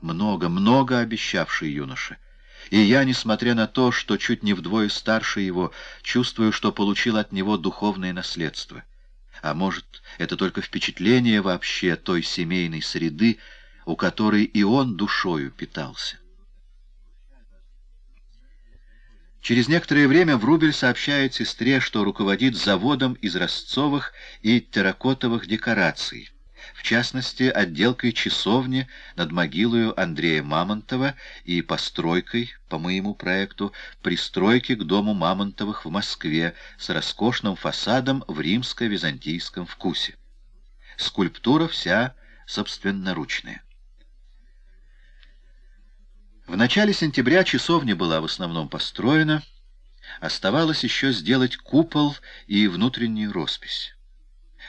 много, много обещавший юноша. И я, несмотря на то, что чуть не вдвое старше его, чувствую, что получил от него духовное наследство. А может, это только впечатление вообще той семейной среды, у которой и он душою питался. Через некоторое время Врубель сообщает сестре, что руководит заводом из ростцовых и терракотовых декораций, в частности, отделкой часовни над могилою Андрея Мамонтова и постройкой, по моему проекту, пристройки к дому Мамонтовых в Москве с роскошным фасадом в римско-византийском вкусе. Скульптура вся собственноручная. В начале сентября часовня была в основном построена, оставалось еще сделать купол и внутреннюю роспись.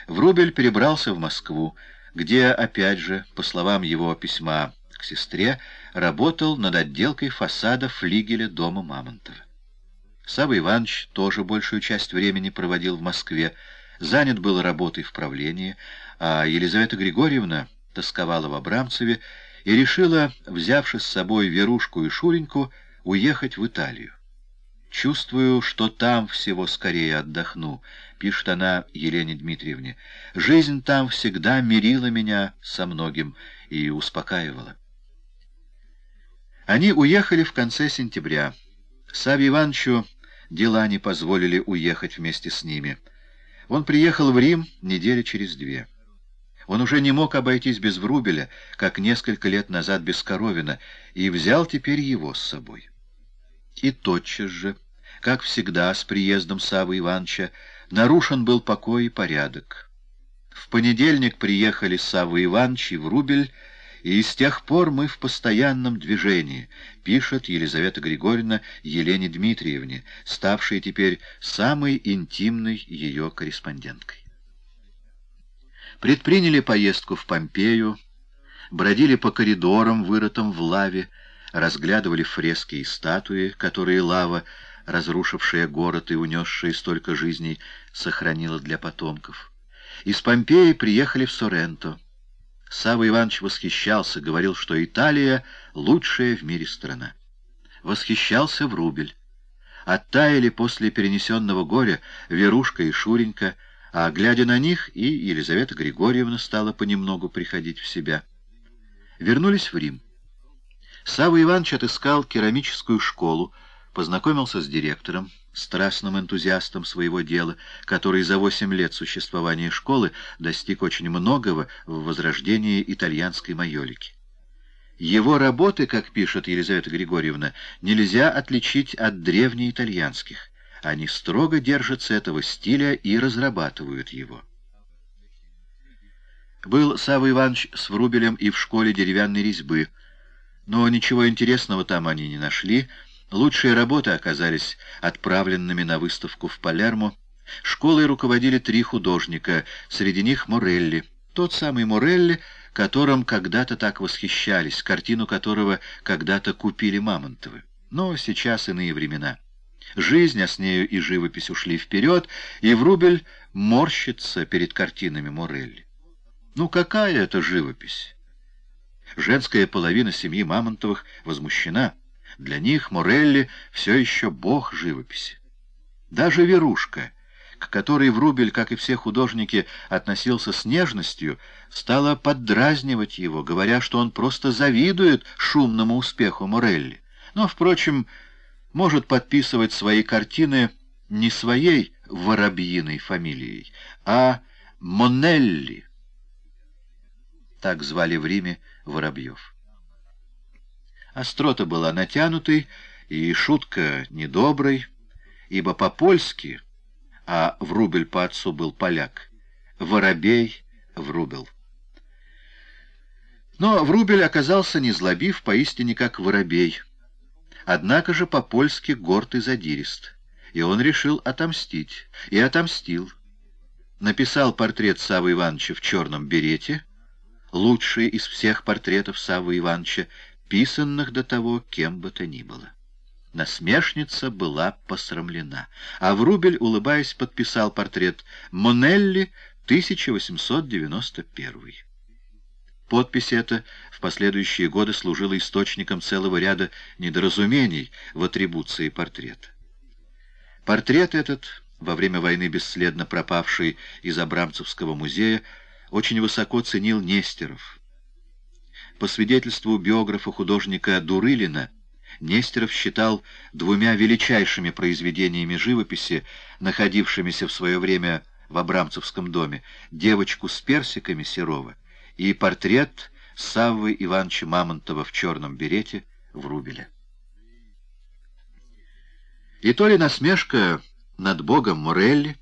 Врубель перебрался в Москву, где, опять же, по словам его письма к сестре, работал над отделкой фасада флигеля дома Мамонтова. Савва Иванович тоже большую часть времени проводил в Москве, занят был работой в правлении, а Елизавета Григорьевна тосковала в Абрамцеве и решила, взявши с собой Верушку и Шуреньку, уехать в Италию. «Чувствую, что там всего скорее отдохну», — пишет она Елене Дмитриевне. «Жизнь там всегда мирила меня со многим и успокаивала». Они уехали в конце сентября. Саве Ивановичу дела не позволили уехать вместе с ними. Он приехал в Рим недели через две. Он уже не мог обойтись без Врубеля, как несколько лет назад без Коровина, и взял теперь его с собой. И тотчас же, как всегда с приездом Савы Ивановича, нарушен был покой и порядок. В понедельник приехали Савва Иванович и Врубель, и с тех пор мы в постоянном движении, пишет Елизавета Григорьевна Елене Дмитриевне, ставшей теперь самой интимной ее корреспонденткой предприняли поездку в Помпею, бродили по коридорам, вырытым в лаве, разглядывали фрески и статуи, которые лава, разрушившая город и унесшая столько жизней, сохранила для потомков. Из Помпеи приехали в Соренто. Савва Иванович восхищался, говорил, что Италия — лучшая в мире страна. Восхищался Врубель. Оттаяли после перенесенного горя Верушка и Шуренька — а, глядя на них, и Елизавета Григорьевна стала понемногу приходить в себя. Вернулись в Рим. Савва Иванович отыскал керамическую школу, познакомился с директором, страстным энтузиастом своего дела, который за восемь лет существования школы достиг очень многого в возрождении итальянской майолики. Его работы, как пишет Елизавета Григорьевна, нельзя отличить от древнеитальянских. Они строго держатся этого стиля и разрабатывают его. Был Савва Иванович с Врубелем и в школе деревянной резьбы, но ничего интересного там они не нашли. Лучшие работы оказались отправленными на выставку в Палермо. Школой руководили три художника, среди них Морелли. Тот самый Морелли, которым когда-то так восхищались, картину которого когда-то купили Мамонтовы. Но сейчас иные времена. Жизнь, а с нею и живопись ушли вперед, и Врубель морщится перед картинами Морелли. Ну какая это живопись? Женская половина семьи Мамонтовых возмущена. Для них Морелли все еще бог живописи. Даже Верушка, к которой Врубель, как и все художники, относился с нежностью, стала поддразнивать его, говоря, что он просто завидует шумному успеху Морелли. Но, впрочем, может подписывать свои картины не своей воробьиной фамилией, а Монелли. Так звали в Риме воробьев. Острота была натянутой и шутка недоброй, ибо по-польски, а Врубель по отцу был поляк, воробей Врубел. Но Врубель оказался незлобив поистине как воробей — Однако же по-польски горд и задирист, и он решил отомстить, и отомстил. Написал портрет Савы Ивановича в черном берете, лучший из всех портретов Савы Ивановича, писанных до того кем бы то ни было. Насмешница была посрамлена, а Врубель, улыбаясь, подписал портрет Монелли 1891. Подпись эта в последующие годы служила источником целого ряда недоразумений в атрибуции портрета. Портрет этот, во время войны бесследно пропавший из Абрамцевского музея, очень высоко ценил Нестеров. По свидетельству биографа художника Дурылина, Нестеров считал двумя величайшими произведениями живописи, находившимися в свое время в Абрамцевском доме, «Девочку с персиками» Серова и портрет Саввы Ивановича Мамонтова в черном берете в Рубеле. И то ли насмешка над богом Морелли,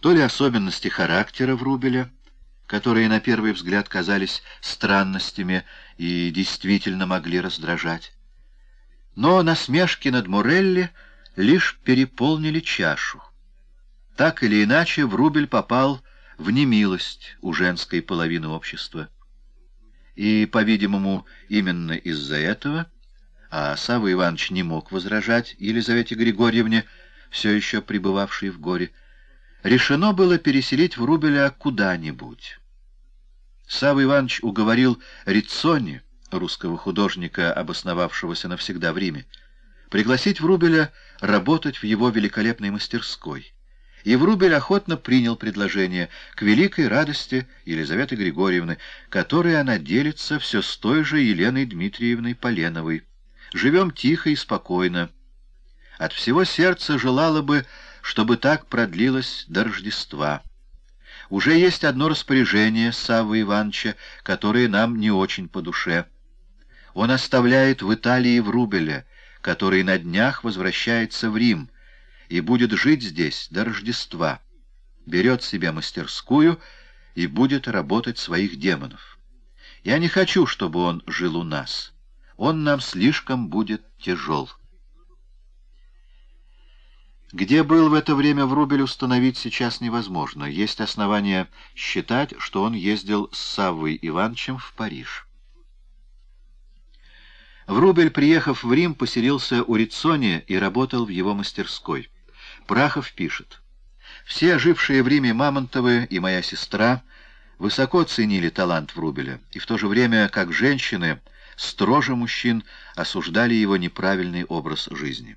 то ли особенности характера Врубеля, которые на первый взгляд казались странностями и действительно могли раздражать. Но насмешки над Морелли лишь переполнили чашу. Так или иначе, Врубель попал в немилость у женской половины общества. И, по-видимому, именно из-за этого, а Савва Иванович не мог возражать Елизавете Григорьевне, все еще пребывавшей в горе, решено было переселить Врубеля куда-нибудь. Савва Иванович уговорил Рицони, русского художника, обосновавшегося навсегда в Риме, пригласить Врубеля работать в его великолепной мастерской — и Врубель охотно принял предложение к великой радости Елизаветы Григорьевны, которой она делится все с той же Еленой Дмитриевной Поленовой. Живем тихо и спокойно. От всего сердца желала бы, чтобы так продлилось до Рождества. Уже есть одно распоряжение Саввы Ивановича, которое нам не очень по душе. Он оставляет в Италии Врубеля, который на днях возвращается в Рим, и будет жить здесь до Рождества. Берет себе мастерскую и будет работать своих демонов. Я не хочу, чтобы он жил у нас. Он нам слишком будет тяжел. Где был в это время Врубель установить сейчас невозможно. Есть основания считать, что он ездил с Саввой Ивановичем в Париж. Врубель, приехав в Рим, поселился у Рицони и работал в его мастерской. Прахов пишет. «Все жившие в Риме Мамонтовы и моя сестра высоко ценили талант Врубеля, и в то же время, как женщины, строже мужчин, осуждали его неправильный образ жизни».